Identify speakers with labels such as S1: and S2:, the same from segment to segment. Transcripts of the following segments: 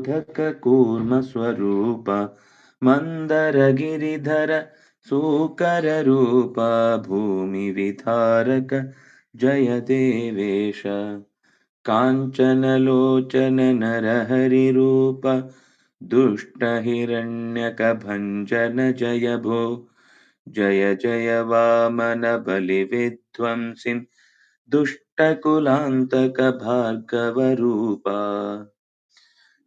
S1: मोदक कूर्मस्वरूप मन्दरगिरिधर सूकररूप भूमिविधारक जय देवेश काञ्चनलोचन नरहरिरूप दुष्टहिरण्यकभञ्जन जय भो जय जय वामन बलिविध्वंसिन् दुष्टकुलान्तक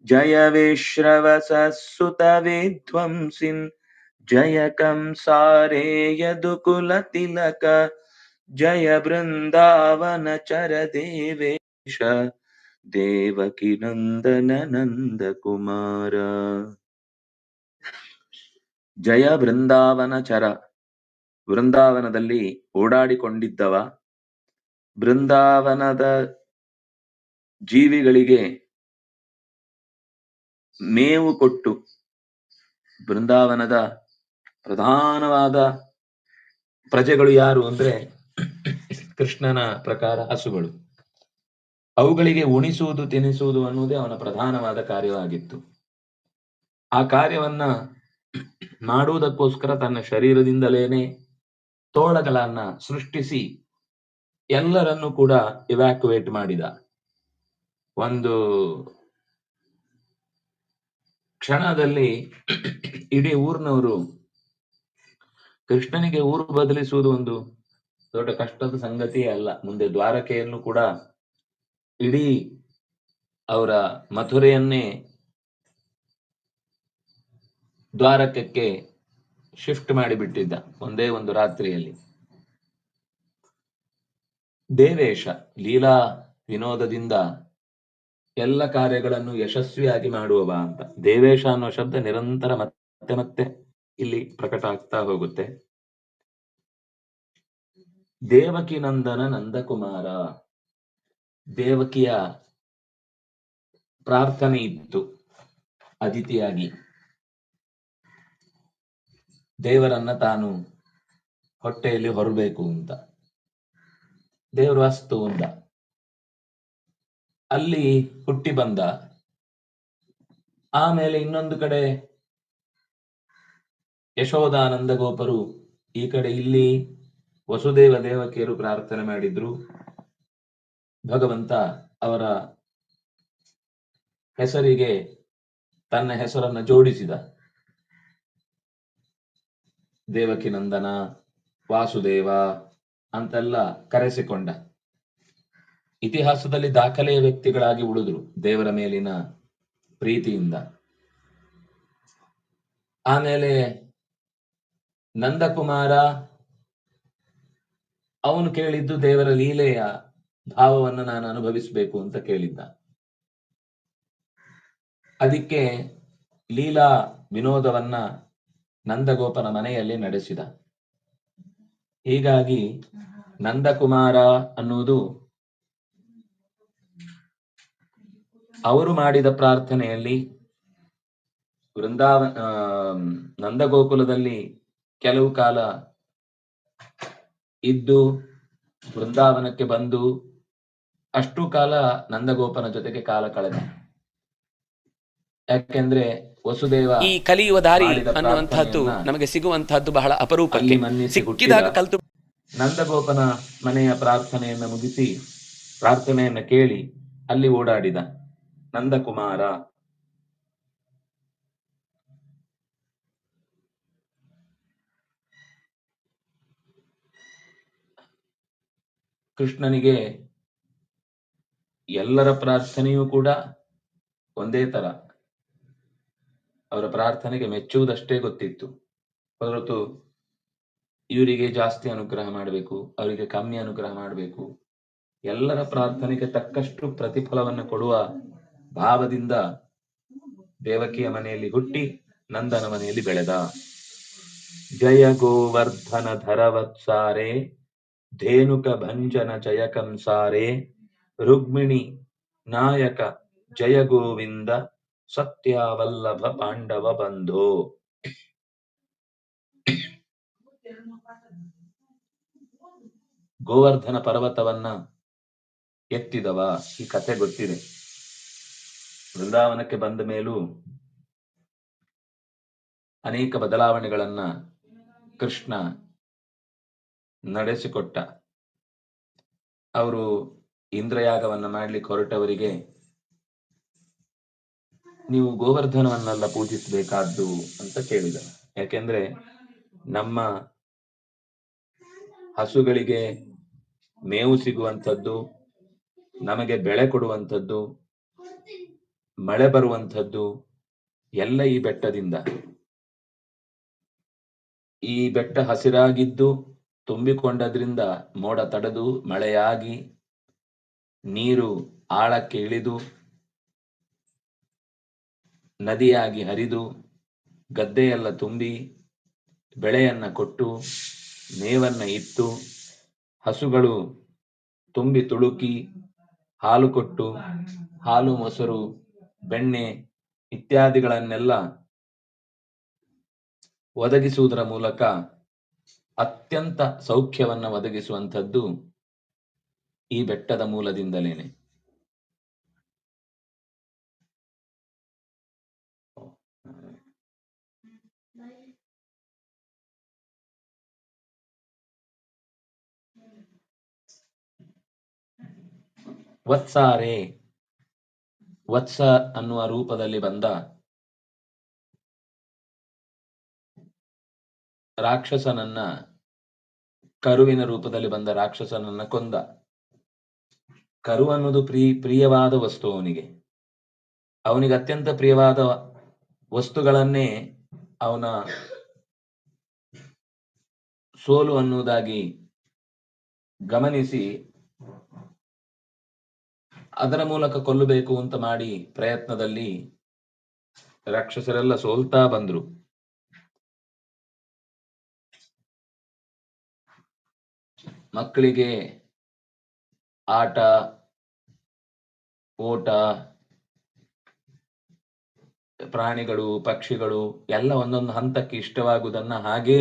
S1: भार्गवरूपा जय विश्रवसुत विध्वंसिन् जय कंसारे यदुकुलतिलक जय बृन्दावनचर देवेश ದೇವಕಿ ನಂದನ ನಂದ ಕುಮಾರ ಜಯ ಬೃಂದಾವನ ಚರ ಬೃಂದಾವನದಲ್ಲಿ ಓಡಾಡಿಕೊಂಡಿದ್ದವ ಬೃಂದಾವನದ ಜೀವಿಗಳಿಗೆ ಮೇವು ಕೊಟ್ಟು ಬೃಂದಾವನದ ಪ್ರಧಾನವಾದ ಪ್ರಜೆಗಳು ಯಾರು ಅಂದ್ರೆ ಕೃಷ್ಣನ ಪ್ರಕಾರ ಹಸುಗಳು. ಅವುಗಳಿಗೆ ಉಣಿಸುವುದು, ತಿನಿಸುವುದು ಅನ್ನುವುದೇ ಅವನ ಪ್ರಧಾನವಾದ ಕಾರ್ಯವಾಗಿತ್ತು. ಆ ಕಾರ್ಯವನ್ನ ಮಾಡುವುದಕ್ಕೋಸ್ಕರ ತನ್ನ ಶರೀರದಿಂದಲೇನೆ ತೋಳಗಳನ್ನ ಸೃಷ್ಟಿಸಿ ಎಲ್ಲರನ್ನು ಕೂಡ ಇವ್ಯಾಕ್ಯುವೇಟ್ ಮಾಡಿದ. ಒಂದು ಕ್ಷಣದಲ್ಲಿ ಇಡೀ ಊರಿನವರು ಕೃಷ್ಣನಿಗೆ ಊರು ಬದಲಿಸುವುದು ಒಂದು ದೊಡ್ಡ ಕಷ್ಟದ ಸಂಗತಿಯೇ ಅಲ್ಲ. ಮುಂದೆ ದ್ವಾರಕೆಯನ್ನು ಕೂಡ ಇಡೀ ಅವರ ಮಥುರೆಯನ್ನೇ ದ್ವಾರಕಕ್ಕೆ ಶಿಫ್ಟ್ ಮಾಡಿಬಿಟ್ಟಿದ್ದ ಒಂದೇ ಒಂದು ರಾತ್ರಿಯಲ್ಲಿ. ದೇವೇಶ ಲೀಲಾ ವಿನೋದದಿಂದ ಎಲ್ಲ ಕಾರ್ಯಗಳನ್ನು ಯಶಸ್ವಿಯಾಗಿ ಮಾಡುವವ ಅಂತ. ದೇವೇಶ ಅನ್ನೋ ಶಬ್ದ ನಿರಂತರ ಮತ್ತೆ ಮತ್ತೆ ಇಲ್ಲಿ ಪ್ರಕಟ ಆಗ್ತಾ ಹೋಗುತ್ತೆ. ದೇವಕಿ ನಂದನ ನಂದಕುಮಾರ. ದೇವಕಿಯ ಪ್ರಾರ್ಥನೆ ಇತ್ತು ಅದಿತಿಯಾಗಿ. ದೇವರನ್ನ ತಾನು ಹೊಟ್ಟೆಯಲ್ಲಿ ಹೊರಬೇಕು ಅಂತ. ದೇವರು ಅಸ್ತು ಅಂದ ಅಲ್ಲಿ ಹುಟ್ಟಿ ಬಂದ. ಆಮೇಲೆ ಇನ್ನೊಂದು ಕಡೆ ಯಶೋದಾನಂದ ಗೋಪರು ಈ ಕಡೆ ಇಲ್ಲಿ ವಸುದೇವ ದೇವಕಿಯರು ಪ್ರಾರ್ಥನೆ ಮಾಡಿದ್ರು. ಭಗವಂತ ಅವರ ಹೆಸರಿಗೆ ತನ್ನ ಹೆಸರನ್ನ ಜೋಡಿಸಿದ. ದೇವಕಿ ನಂದನ, ವಾಸುದೇವ ಅಂತೆಲ್ಲ ಕರೆಸಿಕೊಂಡ. ಇತಿಹಾಸದಲ್ಲಿ ದಾಖಲೆಯ ವ್ಯಕ್ತಿಗಳಾಗಿ ಉಳಿದ್ರು ದೇವರ ಮೇಲಿನ ಪ್ರೀತಿಯಿಂದ. ಆಮೇಲೆ ನಂದಕುಮಾರ, ಅವನು ಕೇಳಿದ್ದು ದೇವರ ಲೀಲೆಯ ಭಾವವನ್ನು ನಾನು ಅನುಭವಿಸಬೇಕು ಅಂತ ಕೇಳಿದ್ದ. ಅದಕ್ಕೆ ಲೀಲಾ ವಿನೋದವನ್ನ ನಂದಗೋಪನ ಮನೆಯಲ್ಲಿ ನಡೆಸಿದ. ಹೀಗಾಗಿ ನಂದಕುಮಾರ ಅನ್ನುವುದು ಅವರು ಮಾಡಿದ ಪ್ರಾರ್ಥನೆಯಲ್ಲಿ ವೃಂದಾವನ ನಂದಗೋಕುಲದಲ್ಲಿ ಕೆಲವು ಕಾಲ ಇದ್ದು ವೃಂದಾವನಕ್ಕೆ ಬಂದು ಅಷ್ಟು ಕಾಲ ನಂದಗೋಪನ ಜೊತೆಗೆ ಕಾಲ ಕಳೆದ. ಯಾಕೆಂದ್ರೆ ವಸುದೇವ
S2: ಈ ಕಲಿಯುವ ದಾರಿ ಅನ್ನುವಂತಹದ್ದು ನಮಗೆ ಸಿಗುವಂತಹದ್ದು ಬಹಳ
S1: ಅಪರೂಪ
S2: ಸಿಕ್ಕಿದಾಗ ಕಲ್ತು
S1: ನಂದಗೋಪನ ಮನೆಯ ಪ್ರಾರ್ಥನೆಯನ್ನು ಮುಗಿಸಿ ಪ್ರಾರ್ಥನೆಯನ್ನು ಕೇಳಿ ಅಲ್ಲಿ ಓಡಾಡಿದ. ನಂದಕುಮಾರ. ಕೃಷ್ಣನಿಗೆ ಎಲ್ಲರ ಪ್ರಾರ್ಥನೆಯೂ ಕೂಡ ಒಂದೇ ತರ ಅವರ ಪ್ರಾರ್ಥನೆಗೆ ಮೆಚ್ಚುವುದಷ್ಟೇ ಗೊತ್ತಿತ್ತು. ಹೊರತು ಇವರಿಗೆ ಜಾಸ್ತಿ ಅನುಗ್ರಹ ಮಾಡಬೇಕು, ಅವರಿಗೆ ಕಮ್ಮಿ ಅನುಗ್ರಹ ಮಾಡಬೇಕು. ಎಲ್ಲರ ಪ್ರಾರ್ಥನೆಗೆ ತಕ್ಕಷ್ಟು ಪ್ರತಿಫಲವನ್ನು ಕೊಡುವ ಭಾವದಿಂದ ದೇವಕಿಯ ಮನೆಯಲ್ಲಿ ಹುಟ್ಟಿ ನಂದನ ಮನೆಯಲ್ಲಿ ಬೆಳೆದ. ಜಯ ಗೋವರ್ಧನ ಧರವತ್ಸಾರೆ, ಧೇನುಕ ಭಂಜನ ಜಯ ಕಂಸಾರೆ ರುಕ್ಮಿಣಿ ನಾಯಕ ಜಯ ಗೋವಿಂದ ಸತ್ಯಾವಲ್ಲಭ ಪಾಂಡವ ಬಂಧೋ. ಗೋವರ್ಧನ ಪರ್ವತವನ್ನ ಎತ್ತಿದವ. ಈ ಕತೆ ಗೊತ್ತಿದೆ. ವೃಂದಾವನಕ್ಕೆ ಬಂದ ಮೇಲೂ ಅನೇಕ ಬದಲಾವಣೆಗಳನ್ನ ಕೃಷ್ಣ ನಡೆಸಿಕೊಟ್ಟ. ಅವರು ಇಂದ್ರಯಾಗವನ್ನ ಮಾಡ್ಲಿಕ್ಕೆ ಹೊರಟವರಿಗೆ ನೀವು ಗೋವರ್ಧನವನ್ನೆಲ್ಲ ಪೂಜಿಸಬೇಕಾದ್ದು ಅಂತ ಕೇಳಿದ ಯಾಕೆಂದ್ರೆ ನಮ್ಮ ಹಸುಗಳಿಗೆ ಮೇವು ಸಿಗುವಂಥದ್ದು, ನಮಗೆ ಬೆಳೆ ಕೊಡುವಂಥದ್ದು ಮಳೆ ಬರುವಂಥದ್ದು ಎಲ್ಲ ಈ ಬೆಟ್ಟದಿಂದ. ಈ ಬೆಟ್ಟ ಹಸಿರಾಗಿದ್ದು ತುಂಬಿಕೊಂಡದ್ರಿಂದ ಮೋಡ ತಡೆದು ಮಳೆಯಾಗಿ ನೀರು ಆಳಕ್ಕೆ ಇಳಿದು ನದಿಯಾಗಿ ಹರಿದು ಗದ್ದೆಯೆಲ್ಲ ತುಂಬಿ ಬೆಳೆಯನ್ನ ಕೊಟ್ಟು ಮೇವನ್ನ ಇತ್ತು ಹಸುಗಳು ತುಂಬಿ ತುಳುಕಿ ಹಾಲು ಕೊಟ್ಟು ಹಾಲು ಮೊಸರು ಬೆಣ್ಣೆ ಇತ್ಯಾದಿಗಳನ್ನೆಲ್ಲ ಒದಗಿಸುವುದರ ಮೂಲಕ ಅತ್ಯಂತ ಸೌಖ್ಯವನ್ನ ಒದಗಿಸುವಂಥದ್ದು ಈ ಬೆಟ್ಟದ ಮೂಲದಿಂದಲೇನೆ. ವತ್ಸಾರೆ ವತ್ಸ ಅನ್ನುವ ರೂಪದಲ್ಲಿ ಬಂದ ರಾಕ್ಷಸನನ್ನ, ಕರುವಿನ ರೂಪದಲ್ಲಿ ಬಂದ ರಾಕ್ಷಸನನ್ನ ಕೊಂದ. ಕರು ಅನ್ನೋದು ಪ್ರೀ, ಪ್ರಿಯವಾದ ವಸ್ತು ಅವನಿಗೆ. ಅವನಿಗೆ ಅತ್ಯಂತ ಪ್ರಿಯವಾದ ವಸ್ತುಗಳನ್ನೇ ಅವನ ಸೋಲು ಅನ್ನುವುದಾಗಿ ಗಮನಿಸಿ ಅದರ ಮೂಲಕ ಕೊಲ್ಲಬೇಕು ಅಂತ ಮಾಡಿ ಪ್ರಯತ್ನದಲ್ಲಿ ರಾಕ್ಷಸರೆಲ್ಲ ಸೋಲ್ತಾ ಬಂದ್ರು. ಮಕ್ಕಳಿಗೆ ಆಟ, ಓಟ, ಪ್ರಾಣಿಗಳು, ಪಕ್ಷಿಗಳು ಎಲ್ಲ ಒಂದೊಂದು ಹಂತಕ್ಕೆ ಇಷ್ಟವಾಗುವುದನ್ನ ಹಾಗೆ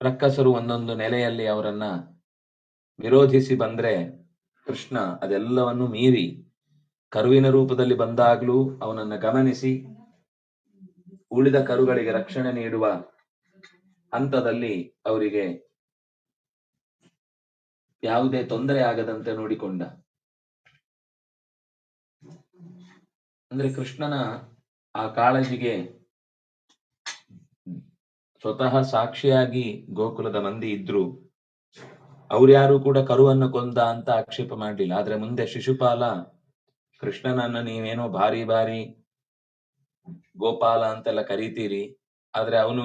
S1: ರಕ್ಕಸರು ಒಂದೊಂದು ನೆಲೆಯಲ್ಲಿ ಅವರನ್ನ ವಿರೋಧಿಸಿ ಬಂದ್ರೆ ಕೃಷ್ಣ ಅದೆಲ್ಲವನ್ನು ಮೀರಿ ಕರುವಿನ ರೂಪದಲ್ಲಿ ಬಂದಾಗ್ಲೂ ಅವನನ್ನ ಗಮನಿಸಿ ಉಳಿದ ಕರುಗಳಿಗೆ ರಕ್ಷಣೆ ನೀಡುವ ಹಂತದಲ್ಲಿ ಅವರಿಗೆ ಯಾವುದೇ ತೊಂದರೆ ಆಗದಂತೆ ನೋಡಿಕೊಂಡ. ಅಂದ್ರೆ ಕೃಷ್ಣನ ಆ ಕಾಳಜಿಗೆ ಸ್ವತಃ ಸಾಕ್ಷಿಯಾಗಿ ಗೋಕುಲದ ಮಂದಿ ಇದ್ರು. ಅವ್ರ್ಯಾರು ಕೂಡ ಕರುವನ್ನು ಕೊಂದ ಅಂತ ಆಕ್ಷೇಪ ಮಾಡಲಿಲ್ಲ. ಆದ್ರೆ ಮುಂದೆ ಶಿಶುಪಾಲ, ಕೃಷ್ಣನನ್ನ ನೀವೇನೋ ಭಾರಿ ಭಾರಿ ಗೋಪಾಲ ಅಂತೆಲ್ಲ ಕರೀತೀರಿ. ಆದ್ರೆ ಅವನು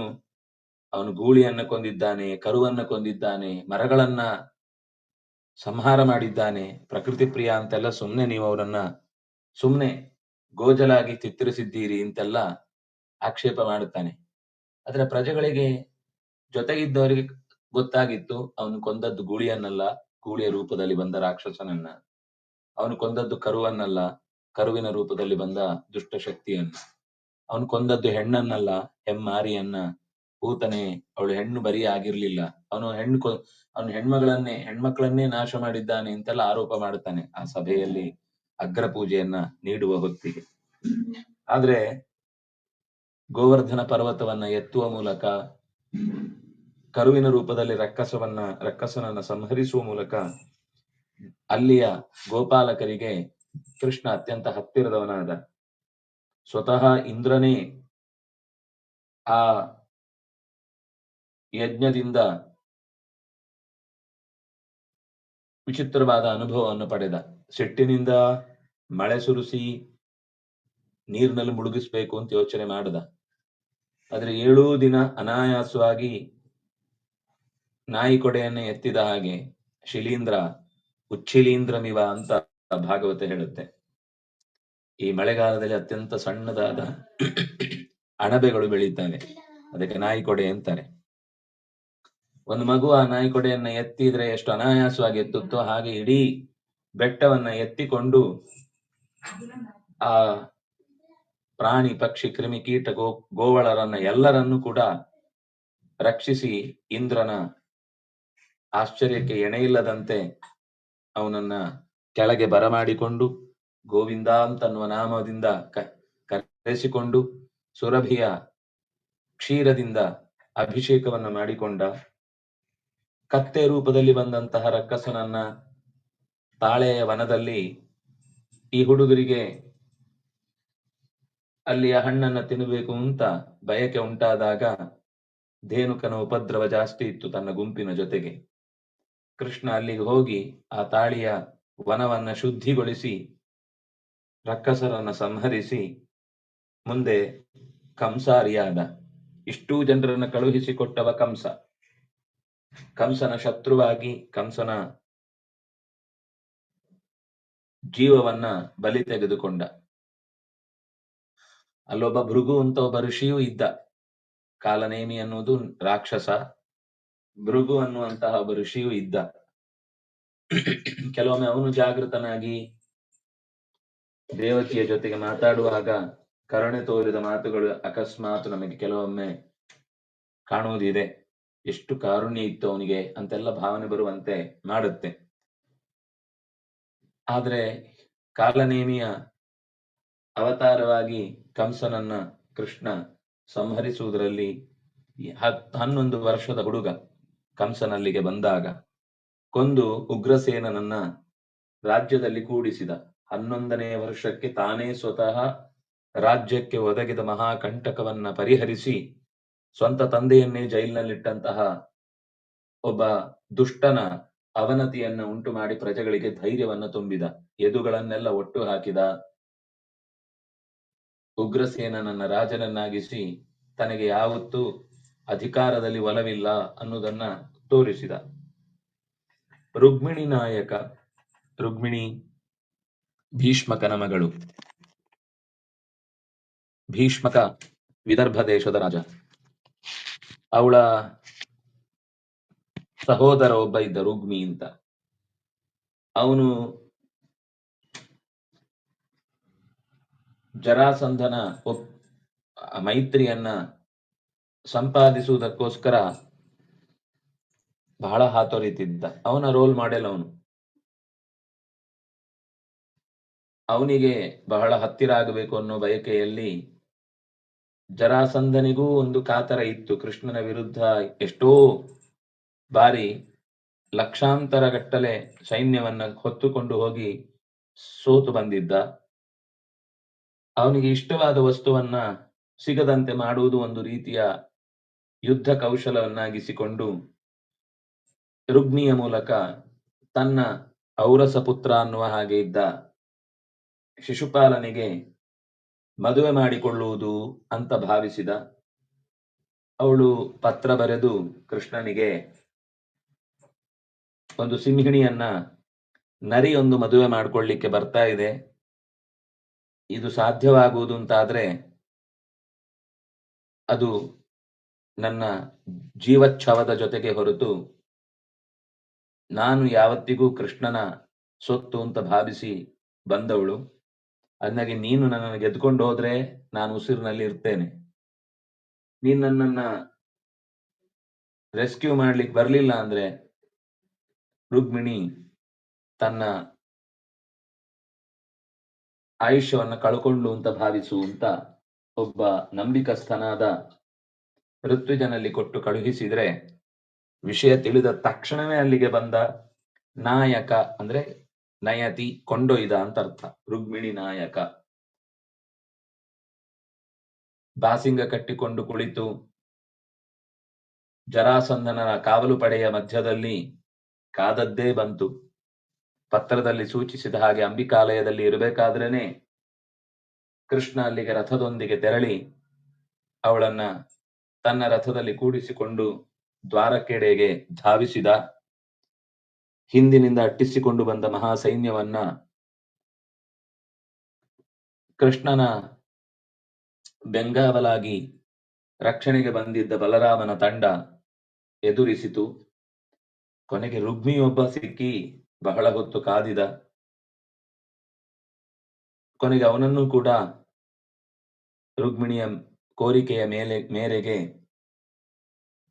S1: ಅವನು ಗೂಳಿಯನ್ನ ಕೊಂದಿದ್ದಾನೆ, ಕರುವನ್ನ ಕೊಂದಿದ್ದಾನೆ, ಮರಗಳನ್ನ ಸಂಹಾರ ಮಾಡಿದ್ದಾನೆ, ಪ್ರಕೃತಿ ಪ್ರಿಯ ಅಂತೆಲ್ಲ ಸುಮ್ನೆ ನೀವು ಅವರನ್ನ ಸುಮ್ನೆ ಗೋಜಲಾಗಿ ಚಿತ್ರಿಸಿದ್ದೀರಿ ಅಂತೆಲ್ಲ ಆಕ್ಷೇಪ ಮಾಡುತ್ತಾನೆ. ಆದ್ರೆ ಪ್ರಜೆಗಳಿಗೆ ಜೊತೆಗಿದ್ದವರಿಗೆ ಗೊತ್ತಾಗಿತ್ತು ಅವನು ಕೊಂದದ್ದು ಗೂಳಿಯನ್ನಲ್ಲ, ಗೂಳಿಯ ರೂಪದಲ್ಲಿ ಬಂದ ರಾಕ್ಷಸನನ್ನ. ಅವನು ಕೊಂದದ್ದು ಕರುವನ್ನಲ್ಲ, ಕರುವಿನ ರೂಪದಲ್ಲಿ ಬಂದ ದುಷ್ಟ ಶಕ್ತಿಯನ್ನು ಅವನು ಕೊಂದದ್ದು ಹೆಣ್ಣನ್ನಲ್ಲ, ಹೆಮ್ಮಾರಿಯನ್ನ. ಪೂತನೆ ಅವಳು ಹೆಣ್ಣು ಬರೀ ಆಗಿರ್ಲಿಲ್ಲ. ಅವನು ಹೆಣ್ಣು ಅವನು ಹೆಣ್ಮಗಳನ್ನೇ, ಹೆಣ್ಮಕ್ಳನ್ನೇ ನಾಶ ಮಾಡಿದ್ದಾನೆ ಅಂತೆಲ್ಲ ಆರೋಪ ಮಾಡ್ತಾನೆ ಆ ಸಭೆಯಲ್ಲಿ ಅಗ್ರ ಪೂಜೆಯನ್ನ ನೀಡುವ ಹೊತ್ತಿಗೆ. ಆದ್ರೆ ಗೋವರ್ಧನ ಪರ್ವತವನ್ನ ಎತ್ತುವ ಮೂಲಕ ಕರುವಿನ ರೂಪದಲ್ಲಿ ರಕ್ಕಸವನ್ನ, ರಕ್ಕಸನನ್ನ ಸಂಹರಿಸುವ ಮೂಲಕ ಅಲ್ಲಿಯ ಗೋಪಾಲಕರಿಗೆ ಕೃಷ್ಣ ಅತ್ಯಂತ ಹತ್ತಿರದವನಾದ. ಸ್ವತಃ ಇಂದ್ರನೇ ಆ ಯಜ್ಞದಿಂದ ವಿಚಿತ್ರವಾದ ಅನುಭವವನ್ನು ಪಡೆದ. ಸಿಟ್ಟಿನಿಂದ ಮಳೆ ಸುರಿಸಿ ನೀರಿನಲ್ಲಿ ಮುಳುಗಿಸ್ಬೇಕು ಅಂತ ಯೋಚನೆ ಮಾಡಿದ. ಆದ್ರೆ ಏಳೂ ದಿನ ಅನಾಯಾಸವಾಗಿ ನಾಯಿ ಕೊಡೆಯನ್ನು ಎತ್ತಿದ ಹಾಗೆ ಶಿಲೀಂದ್ರ ಉಚ್ಚಿಲೀಂದ್ರಮಿವ ಅಂತ ಭಾಗವತ ಹೇಳುತ್ತೆ. ಈ ಮಳೆಗಾಲದಲ್ಲಿ ಅತ್ಯಂತ ಸಣ್ಣದಾದ ಅಣಬೆಗಳು ಬೆಳೀತವೆ ಅದಕ್ಕೆ ನಾಯಿ ಕೊಡೆ ಅಂತಾರೆ. ಒಂದು ಮಗು ಆ ನಾಯಿ ಕೊಡೆಯನ್ನ ಎತ್ತಿದ್ರೆ ಎಷ್ಟು ಅನಾಯಾಸವಾಗಿ ಎತ್ತುತ್ತೋ ಹಾಗೆ ಇಡೀ ಬೆಟ್ಟವನ್ನ ಎತ್ತಿಕೊಂಡು ಆ ಪ್ರಾಣಿ, ಪಕ್ಷಿ, ಕ್ರಿಮಿ ಕೀಟ ಗೋ ಗೋವಳರನ್ನ ಎಲ್ಲರನ್ನೂ ಕೂಡ ರಕ್ಷಿಸಿ ಇಂದ್ರನ ಆಶ್ಚರ್ಯಕ್ಕೆ ಎಣೆಯಿಲ್ಲದಂತೆ ಅವನನ್ನ ಕೆಳಗೆ ಬರಮಾಡಿಕೊಂಡು ಗೋವಿಂದ ಅಂತನ್ನುವ ನಾಮದಿಂದ ಕರೆಸಿಕೊಂಡು ಸುರಭಿಯ ಕ್ಷೀರದಿಂದ ಅಭಿಷೇಕವನ್ನು ಮಾಡಿಕೊಂಡ ಕತ್ತೆ ರೂಪದಲ್ಲಿ ಬಂದಂತಹ ರಕ್ಕಸನನ್ನ ತಾಳೆಯ ವನದಲ್ಲಿ ಈ ಹುಡುಗರಿಗೆ ಅಲ್ಲಿಯ ಹಣ್ಣನ್ನ ತಿನ್ನಬೇಕು ಅಂತ ಬಯಕೆ ಉಂಟಾದಾಗ ಧೇನುಕನ ಉಪದ್ರವ ಜಾಸ್ತಿ ಇತ್ತು ತನ್ನ ಗುಂಪಿನ ಜೊತೆಗೆ. ಕೃಷ್ಣ ಅಲ್ಲಿಗೆ ಹೋಗಿ ಆ ತಾಳಿಯ ವನವನ್ನ ಶುದ್ಧಿಗೊಳಿಸಿ, ರಕ್ಕಸರನ್ನ ಸಂಹರಿಸಿ, ಮುಂದೆ ಕಂಸಾರಿಯಾದ. ಇಷ್ಟೂ ಜನರನ್ನು ಕಳುಹಿಸಿಕೊಟ್ಟವ ಕಂಸ. ಕಂಸನ ಶತ್ರುವಾಗಿ ಕಂಸನ ಜೀವವನ್ನ ಬಲಿ ತೆಗೆದುಕೊಂಡ. ಅಲ್ಲೊಬ್ಬ ಭೃಗು ಅಂತ ಒಬ್ಬ ಋಷಿಯೂ ಇದ್ದ. ಕಾಲನೇಮಿ ಅನ್ನುವುದು ರಾಕ್ಷಸ. ಭೃಗು ಅನ್ನುವಂತಹ ಒಬ್ಬ ಋಷಿಯು ಇದ್ದ. ಕೆಲವೊಮ್ಮೆ ಅವನು ಜಾಗೃತನಾಗಿ ದೇವಕಿಯ ಜೊತೆಗೆ ಮಾತಾಡುವಾಗ ಕರುಣೆ ತೋರಿದ ಮಾತುಗಳು ಅಕಸ್ಮಾತ್ ನಮಗೆ ಕೆಲವೊಮ್ಮೆ ಕಾಣುವುದಿದೆ. ಎಷ್ಟು ಕಾರುಣ್ಯ ಇತ್ತು ಅವನಿಗೆ ಅಂತೆಲ್ಲ ಭಾವನೆ ಬರುವಂತೆ ಮಾಡುತ್ತೆ. ಆದ್ರೆ ಕಾಲನೇಮಿಯ ಅವತಾರವಾಗಿ ಕಂಸನನ್ನ ಕೃಷ್ಣ ಸಂಹರಿಸುವುದರಲ್ಲಿ ಹತ್ ಹನ್ನೊಂದು ವರ್ಷದ ಹುಡುಗ. ಕಂಸನಲ್ಲಿಗೆ ಬಂದಾಗ ಕೊಂದು ಉಗ್ರಸೇನನನ್ನ ರಾಜ್ಯದಲ್ಲಿ ಕೂಡಿಸಿದ. ಹನ್ನೊಂದನೇ ವರ್ಷಕ್ಕೆ ತಾನೇ ಸ್ವತಃ ರಾಜ್ಯಕ್ಕೆ ಒದಗಿದ ಮಹಾಕಂಟಕವನ್ನ ಪರಿಹರಿಸಿ ಸ್ವಂತ ತಂದೆಯನ್ನೇ ಜೈಲಿನಲ್ಲಿಟ್ಟಂತಹ ಒಬ್ಬ ದುಷ್ಟನ ಅವನತಿಯನ್ನ ಉಂಟು ಮಾಡಿ ಪ್ರಜೆಗಳಿಗೆ ಧೈರ್ಯವನ್ನ ತುಂಬಿದ. ಎದುಗಳನ್ನೆಲ್ಲ ಒಟ್ಟು ಹಾಕಿದ ಉಗ್ರಸೇನನನ್ನ ರಾಜನನ್ನಾಗಿಸಿ ತನಗೆ ಯಾವತ್ತೂ ಅಧಿಕಾರದಲ್ಲಿ ಒಲವಿಲ್ಲ ಅನ್ನುವುದನ್ನ ತೋರಿಸಿದ. ರುಕ್ಮಿಣಿ ನಾಯಕ ರುಕ್ಮಿಣಿ ಭೀಷ್ಮಕನ ಮಗಳು. ಭೀಷ್ಮಕ ವಿದರ್ಭ ದೇಶದ ರಾಜ. ಅವಳ ಸಹೋದರ ಒಬ್ಬ ಇದ್ದ ರುಗ್ಮಿ ಅಂತ. ಅವನು ಜರಾಸಂಧನ ಮೈತ್ರಿಯನ್ನ ಸಂಪಾದಿಸುವುದಕ್ಕೋಸ್ಕರ ಬಹಳ ಹಾತೊರಿತಿದ್ದ ಅವನ ರೋಲ್ ಮಾಡೆಲ್ ಅವನು. ಅವನಿಗೆ ಬಹಳ ಹತ್ತಿರ ಆಗಬೇಕು ಅನ್ನೋ ಬಯಕೆಯಲ್ಲಿ ಜರಾಸಂಧನಿಗೂ ಒಂದು ಕಾತರ ಇತ್ತು. ಕೃಷ್ಣನ ವಿರುದ್ಧ ಎಷ್ಟೋ ಬಾರಿ ಲಕ್ಷಾಂತರ ಗಟ್ಟಲೆ ಸೈನ್ಯವನ್ನ ಹೊತ್ತುಕೊಂಡು ಹೋಗಿ ಸೋತು ಬಂದಿದ್ದ. ಅವನಿಗೆ ಇಷ್ಟವಾದ ವಸ್ತುವನ್ನ ಸಿಗದಂತೆ ಮಾಡುವುದು ಒಂದು ರೀತಿಯ ಯುದ್ಧ ಕೌಶಲವನ್ನಾಗಿಸಿಕೊಂಡು ರುಗ್ಮಿಯ ಮೂಲಕ ತನ್ನ ಔರಸ ಪುತ್ರ ಅನ್ನುವ ಹಾಗೆ ಇದ್ದ ಶಿಶುಪಾಲನಿಗೆ ಮದುವೆ ಮಾಡಿಕೊಳ್ಳುವುದು ಅಂತ ಭಾವಿಸಿದ. ಅವಳು ಪತ್ರ ಬರೆದು ಕೃಷ್ಣನಿಗೆ ಒಂದು ಸಿಂಹಿಣಿಯನ್ನ ನರಿಯೊಂದು ಮದುವೆ ಮಾಡ್ಕೊಳ್ಳಿಕ್ಕೆ ಬರ್ತಾ ಇದೆ. ಇದು ಸಾಧ್ಯವಾಗುವುದು ಅಂತಾದ್ರೆ ಅದು ನನ್ನ ಜೀವಚ್ಛವದ ಜೊತೆಗೆ ಹೊರತು ನಾನು ಯಾವತ್ತಿಗೂ ಕೃಷ್ಣನ ಸೊತ್ತು ಅಂತ ಭಾವಿಸಿ ಬಂದವಳು. ಅಂದಾಗೆ ನೀನು ನನ್ನನ್ನು ಗೆದ್ಕೊಂಡು ಹೋದ್ರೆ ನಾನು ಉಸಿರಿನಲ್ಲಿ ಇರ್ತೇನೆ. ನೀನ್ ನನ್ನನ್ನ ರೆಸ್ಕ್ಯೂ ಮಾಡ್ಲಿಕ್ಕೆ ಬರ್ಲಿಲ್ಲ ಅಂದ್ರೆ ರುಗ್ಮಿಣಿ ತನ್ನ ಆಯುಷ್ಯವನ್ನ ಕಳ್ಕೊಂಡು ಅಂತ ಭಾವಿಸು ಅಂತ ಒಬ್ಬ ನಂಬಿಕಸ್ಥನಾದ ಋತ್ವಿಜನಲ್ಲಿ ಕೊಟ್ಟು ಕಳುಹಿಸಿದ್ರೆ ವಿಷಯ ತಿಳಿದ ತಕ್ಷಣವೇ ಅಲ್ಲಿಗೆ ಬಂದ ನಾಯಕ ಅಂದ್ರೆ ನಯತಿ ಕೊಂಡೊಯ್ದ ಅಂತ ಅರ್ಥ. ರುಗ್ಮಿಣಿ ನಾಯಕ. ಬಾಸಿಂಗ ಕಟ್ಟಿಕೊಂಡು ಕುಳಿತು ಜರಾಸಂದನನ ಕಾವಲು ಪಡೆಯ ಮಧ್ಯದಲ್ಲಿ ಕಾದದ್ದೇ ಬಂತು. ಪತ್ರದಲ್ಲಿ ಸೂಚಿಸಿದ ಹಾಗೆ ಅಂಬಿಕಾಲಯದಲ್ಲಿ ಇರಬೇಕಾದ್ರೇನೆ ಕೃಷ್ಣ ಅಲ್ಲಿಗೆ ರಥದೊಂದಿಗೆ ತೆರಳಿ ಅವಳನ್ನ ತನ್ನ ರಥದಲ್ಲಿ ಕೂಡಿಸಿಕೊಂಡು ದ್ವಾರಕೆಡೆಗೆ ಧಾವಿಸಿದ ಹಿಂದಿನಿಂದ ಅಟ್ಟಿಸಿಕೊಂಡು ಬಂದ ಮಹಾ ಸೈನ್ಯವನ್ನ ಕೃಷ್ಣನ ಬೆಂಗಾವಲಾಗಿ ರಕ್ಷಣೆಗೆ ಬಂದಿದ್ದ ಬಲರಾಮನ ತಂಡ ಎದುರಿಸಿತು. ಕೊನೆಗೆ ರುಗ್ಮಿಯೊಬ್ಬ ಸಿಕ್ಕಿ ಬಹಳ ಹೊತ್ತು ಕಾದಿದ. ಕೊನೆಗೆ ಅವನನ್ನು ಕೂಡ ರುಗ್ಮಿಣಿಯ ಕೋರಿಕೆಯ ಮೇಲೆ, ಮೇರೆಗೆ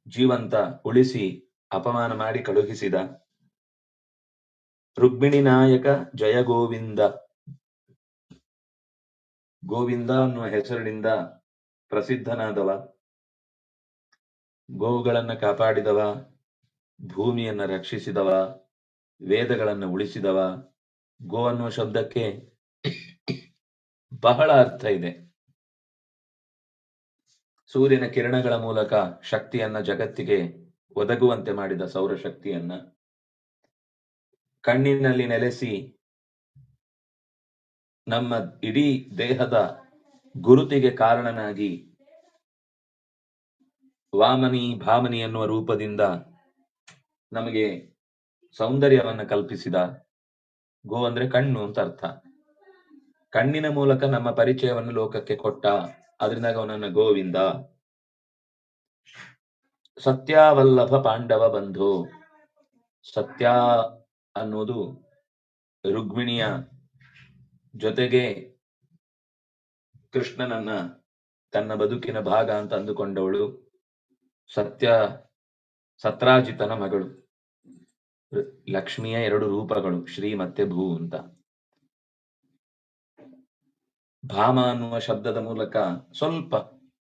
S1: ಜೀವಂತ ಉಳಿಸಿ ಅಪಮಾನ ಮಾಡಿ ಕಳುಹಿಸಿದ ರುಕ್ಮಿಣಿ ನಾಯಕ ಜಯ ಗೋವಿಂದ. ಗೋವಿಂದ ಅನ್ನುವ ಹೆಸರಿನಿಂದ ಪ್ರಸಿದ್ಧನಾದವ. ಗೋವುಗಳನ್ನ ಕಾಪಾಡಿದವ, ಭೂಮಿಯನ್ನ ರಕ್ಷಿಸಿದವ, ವೇದಗಳನ್ನು ಉಳಿಸಿದವ. ಗೋ ಅನ್ನುವ ಶಬ್ದಕ್ಕೆ ಬಹಳ ಅರ್ಥ ಇದೆ. ಸೂರ್ಯನ ಕಿರಣಗಳ ಮೂಲಕ ಶಕ್ತಿಯನ್ನ ಜಗತ್ತಿಗೆ ಒದಗುವಂತೆ ಮಾಡಿದ ಸೌರಶಕ್ತಿಯನ್ನ ಕಣ್ಣಿನಲ್ಲಿ ನೆಲೆಸಿ ನಮ್ಮ ಇಡೀ ದೇಹದ ಗುರುತಿಗೆ ಕಾರಣನಾಗಿ ವಾಮನಿ ಭಾಮನಿ ಎನ್ನುವ ರೂಪದಿಂದ ನಮಗೆ ಸೌಂದರ್ಯವನ್ನ ಕಲ್ಪಿಸಿದ ಗೋ ಅಂದ್ರೆ ಕಣ್ಣು ಅಂತ ಅರ್ಥ. ಕಣ್ಣಿನ ಮೂಲಕ ನಮ್ಮ ಪರಿಚಯವನ್ನು ಲೋಕಕ್ಕೆ ಕೊಟ್ಟ ಅದರಿಂದ ಅವನನ್ನ ಗೋವಿಂದ, ಸತ್ಯವಲ್ಲಭ ಪಾಂಡವ ಬಂಧು. ಸತ್ಯ ಅನ್ನೋದು ರುಗ್ಮಿಣಿಯ ಜೊತೆಗೆ ಕೃಷ್ಣನನ್ನ ತನ್ನ ಬದುಕಿನ ಭಾಗ ಅಂತ ಅಂದುಕೊಂಡವಳು. ಸತ್ಯ ಸತ್ರಾಜಿತನ ಮಗಳು. ಲಕ್ಷ್ಮಿಯ ಎರಡು ರೂಪಗಳು, ಶ್ರೀ ಮತ್ತೆ ಭೂ ಅಂತ. ಭಾಮ ಅನ್ನುವ ಶಬ್ದದ ಮೂಲಕ ಸ್ವಲ್ಪ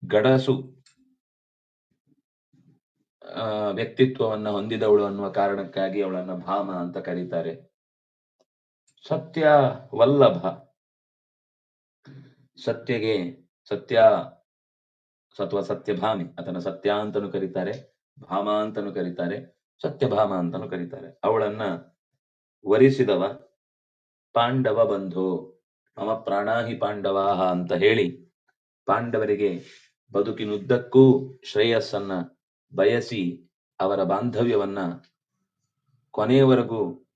S1: ಗಡಸು ವ್ಯಕ್ತಿತ್ವವನ್ನ ಹೊಂದಿದವಳು ಅನ್ನುವ ಕಾರಣಕ್ಕಾಗಿ ಅವಳನ್ನ ಭಾಮ ಅಂತ ಕರೀತಾರೆ. ಸತ್ಯ ವಲ್ಲಭ ಸತ್ಯಗೆ ಸತ್ಯ, ಸತ್ವ ಸತ್ಯ ಭಾಮಿ ಅದನ್ನ ಸತ್ಯ ಅಂತನೂ ಕರೀತಾರೆ, ಭಾಮ ಅಂತನೂ ಕರೀತಾರೆ, ಸತ್ಯಭಾಮ ಅಂತನೂ ಕರೀತಾರೆ. ಅವಳನ್ನ ವರಿಸಿದವ, ಪಾಂಡವ ಬಂಧು. ಮಮ ಪ್ರಾಣಾಹಿ ಪಾಂಡವಾಹ ಅಂತ ಹೇಳಿ ಪಾಂಡವರಿಗೆ ಬದುಕಿನುದ್ದಕ್ಕೂ ಶ್ರೇಯಸ್ಸನ್ನ ಬಯಸಿ ಅವರ ಬಾಂಧವ್ಯವನ್ನ ಕೊನೆಯವರೆಗೂ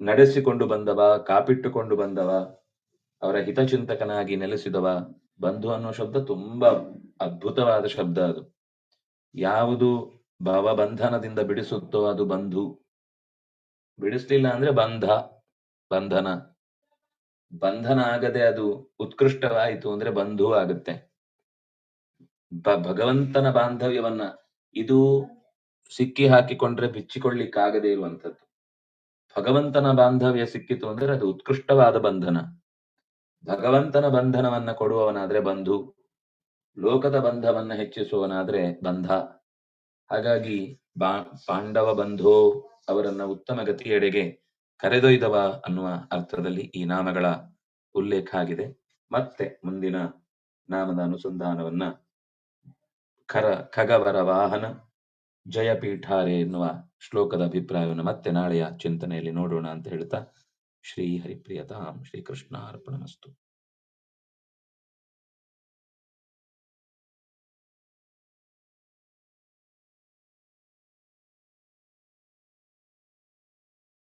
S1: ನಡೆಸಿಕೊಂಡು ಬಂದವ, ಕಾಪಿಟ್ಟುಕೊಂಡು ಬಂದವ, ಅವರ ಹಿತಚಿಂತಕನಾಗಿ ನೆಲೆಸಿದವ ಬಂಧು ಅನ್ನೋ ಶಬ್ದ ತುಂಬಾ ಅದ್ಭುತವಾದ ಶಬ್ದ ಅದು. ಯಾವುದು ಭವಬಂಧನದಿಂದ ಬಿಡಿಸುತ್ತೋ ಅದು ಬಂಧು. ಬಿಡಿಸ್ಲಿಲ್ಲ ಅಂದ್ರೆ ಬಂಧ, ಬಂಧನ. ಬಂಧನ ಆಗದೆ ಅದು ಉತ್ಕೃಷ್ಟವಾಯಿತು ಅಂದ್ರೆ ಬಂಧು ಆಗುತ್ತೆ. ಭಗವಂತನ ಬಾಂಧವ್ಯವನ್ನ ಇದು ಸಿಕ್ಕಿ ಹಾಕಿಕೊಂಡ್ರೆ ಬಿಚ್ಚಿಕೊಳ್ಳಿಕ್ಕಾಗದೇ ಇರುವಂಥದ್ದು. ಭಗವಂತನ ಬಾಂಧವ್ಯ ಸಿಕ್ಕಿತು ಅಂದ್ರೆ ಅದು ಉತ್ಕೃಷ್ಟವಾದ ಬಂಧನ. ಭಗವಂತನ ಬಂಧನವನ್ನ ಕೊಡುವವನಾದ್ರೆ ಬಂಧು. ಲೋಕದ ಬಂಧವನ್ನ ಹೆಚ್ಚಿಸುವವನಾದ್ರೆ ಬಂಧ. ಹಾಗಾಗಿ ಬಾ, ಪಾಂಡವ ಬಂಧೋ ಅವರನ್ನ ಉತ್ತಮ ಗತಿಯೆಡೆಗೆ ಕರೆದೊಯ್ದವ ಅನ್ನುವ ಅರ್ಥದಲ್ಲಿ ಈ ನಾಮಗಳ ಉಲ್ಲೇಖ ಆಗಿದೆ. ಮತ್ತೆ ಮುಂದಿನ ನಾಮದ ಅನುಸಂಧಾನವನ್ನ ಖರ ಖಗವರ ವಾಹನ, ಜಯಪೀಠಾರೆ ಎನ್ನುವ ಶ್ಲೋಕದ ಅಭಿಪ್ರಾಯವನ್ನು ಮತ್ತೆ ನಾಳೆಯ ಚಿಂತನೆಯಲ್ಲಿ ನೋಡೋಣ ಅಂತ ಹೇಳ್ತಾ ಶ್ರೀ ಹರಿಪ್ರಿಯತಾಂ ಶ್ರೀ ಕೃಷ್ಣ ಅರ್ಪಣಮಸ್ತು